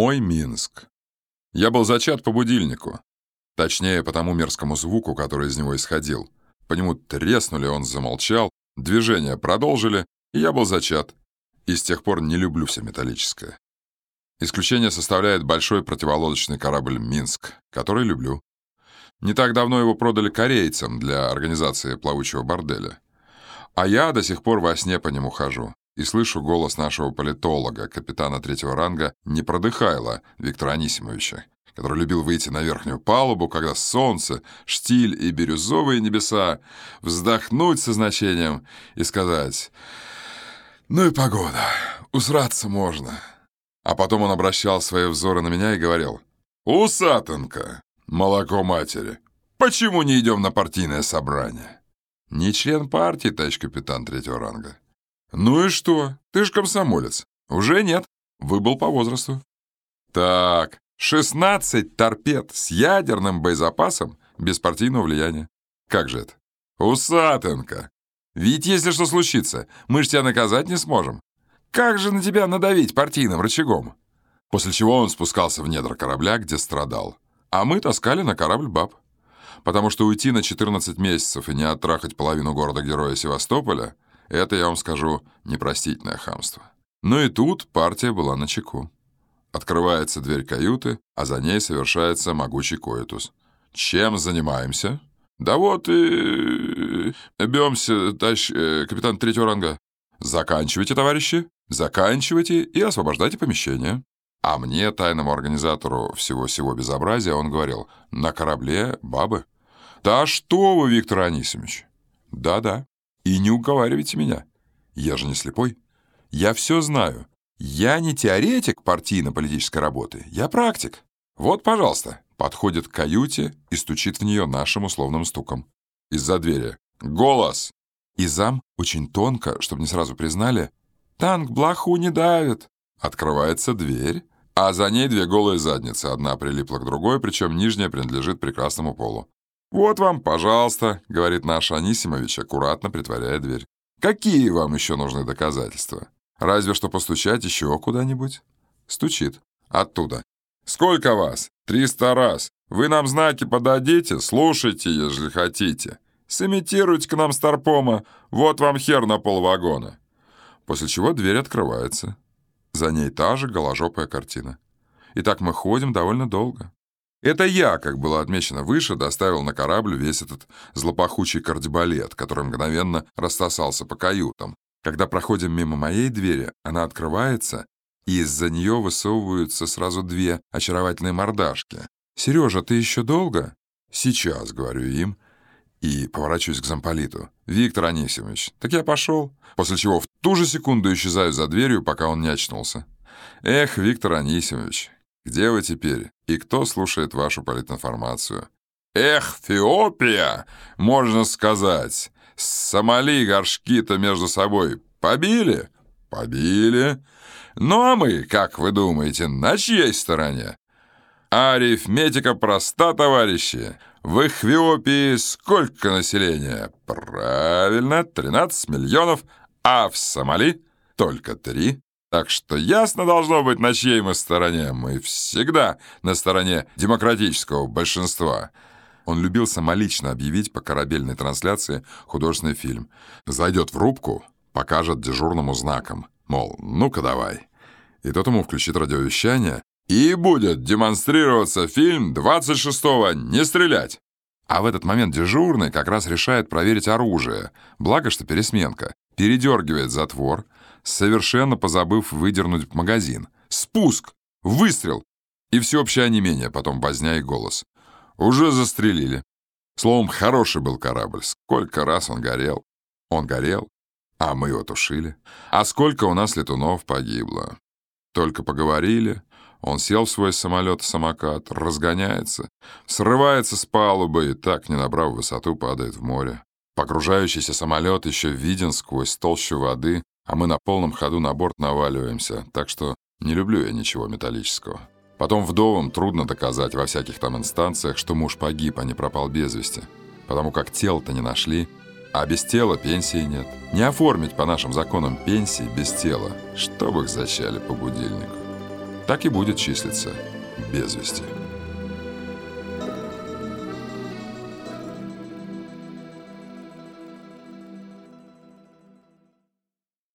Мой Минск. Я был зачат по будильнику. Точнее, по тому мерзкому звуку, который из него исходил. По нему треснули, он замолчал, движения продолжили, и я был зачат. И с тех пор не люблю все металлическое. Исключение составляет большой противолодочный корабль «Минск», который люблю. Не так давно его продали корейцам для организации плавучего борделя. А я до сих пор во сне по нему хожу и слышу голос нашего политолога, капитана третьего ранга Непродыхайла Виктора Анисимовича, который любил выйти на верхнюю палубу, когда солнце, штиль и бирюзовые небеса, вздохнуть со значением и сказать «Ну и погода, усраться можно». А потом он обращал свои взоры на меня и говорил «Усатанка, молоко матери, почему не идем на партийное собрание?» «Не член партии, товарищ капитан третьего ранга». «Ну и что? Ты ж комсомолец». «Уже нет. Выбыл по возрасту». «Так, 16 торпед с ядерным боезапасом без партийного влияния. Как же это? Усатенко! Ведь если что случится, мы ж тебя наказать не сможем. Как же на тебя надавить партийным рычагом?» После чего он спускался в недра корабля, где страдал. А мы таскали на корабль баб. Потому что уйти на 14 месяцев и не оттрахать половину города-героя Севастополя — это, я вам скажу, непростительное хамство. Но и тут партия была на чеку. Открывается дверь каюты, а за ней совершается могучий коитус. Чем занимаемся? Да вот и... Бьемся, товарищ э, капитан третьего ранга. Заканчивайте, товарищи, заканчивайте и освобождайте помещение. А мне, тайному организатору всего-всего безобразия, он говорил, на корабле бабы. Да что вы, Виктор Анисимович? Да-да. И не уговаривайте меня. Я же не слепой. Я все знаю. Я не теоретик партийно-политической работы. Я практик. Вот, пожалуйста. Подходит к каюте и стучит в нее нашим условным стуком. Из-за двери. Голос! И зам, очень тонко, чтобы не сразу признали, «Танк блоху не давит». Открывается дверь, а за ней две голые задницы. Одна прилипла к другой, причем нижняя принадлежит прекрасному полу. «Вот вам, пожалуйста», — говорит наш Анисимович, аккуратно притворяя дверь. «Какие вам еще нужны доказательства? Разве что постучать еще куда-нибудь?» Стучит. Оттуда. «Сколько вас? Триста раз. Вы нам знаки подадите? Слушайте, ежели хотите. Сымитируйте к нам старпома. Вот вам хер на полвагона». После чего дверь открывается. За ней та же голожопая картина. И так мы ходим довольно долго. Это я, как было отмечено выше, доставил на корабль весь этот злопахучий кардебалет, который мгновенно растасался по каютам. Когда проходим мимо моей двери, она открывается, и из-за нее высовываются сразу две очаровательные мордашки. «Сережа, ты еще долго?» «Сейчас», — говорю им, и поворачиваюсь к замполиту. «Виктор Анисимович, так я пошел». После чего в ту же секунду исчезаю за дверью, пока он не очнулся. «Эх, Виктор Анисимович, где вы теперь? И кто слушает вашу политинформацию? Эх, Феопия, можно сказать. Сомали горшки-то между собой побили? Побили. Ну а мы, как вы думаете, на чьей стороне? Арифметика проста, товарищи. В Эфиопии сколько населения? Правильно, 13 миллионов, а в Сомали только 3. Так что ясно должно быть, на чьей мы стороне. Мы всегда на стороне демократического большинства. Он любил самолично объявить по корабельной трансляции художественный фильм. Зайдет в рубку, покажет дежурному знаком. Мол, ну-ка давай. И тот ему включит радиовещание. И будет демонстрироваться фильм 26-го «Не стрелять». А в этот момент дежурный как раз решает проверить оружие. Благо, что пересменка. Передергивает затвор — совершенно позабыв выдернуть магазин. Спуск! Выстрел! И всеобщее онемение, потом возня и голос. Уже застрелили. Словом, хороший был корабль. Сколько раз он горел. Он горел, а мы его тушили. А сколько у нас летунов погибло. Только поговорили, он сел в свой самолет-самокат, разгоняется, срывается с палубы и так, не набрав высоту, падает в море. Погружающийся самолет еще виден сквозь толщу воды, а мы на полном ходу на борт наваливаемся, так что не люблю я ничего металлического. Потом вдовам трудно доказать во всяких там инстанциях, что муж погиб, а не пропал без вести, потому как тело-то не нашли, а без тела пенсии нет. Не оформить по нашим законам пенсии без тела, чтобы их зачали по будильнику. так и будет числиться без вести.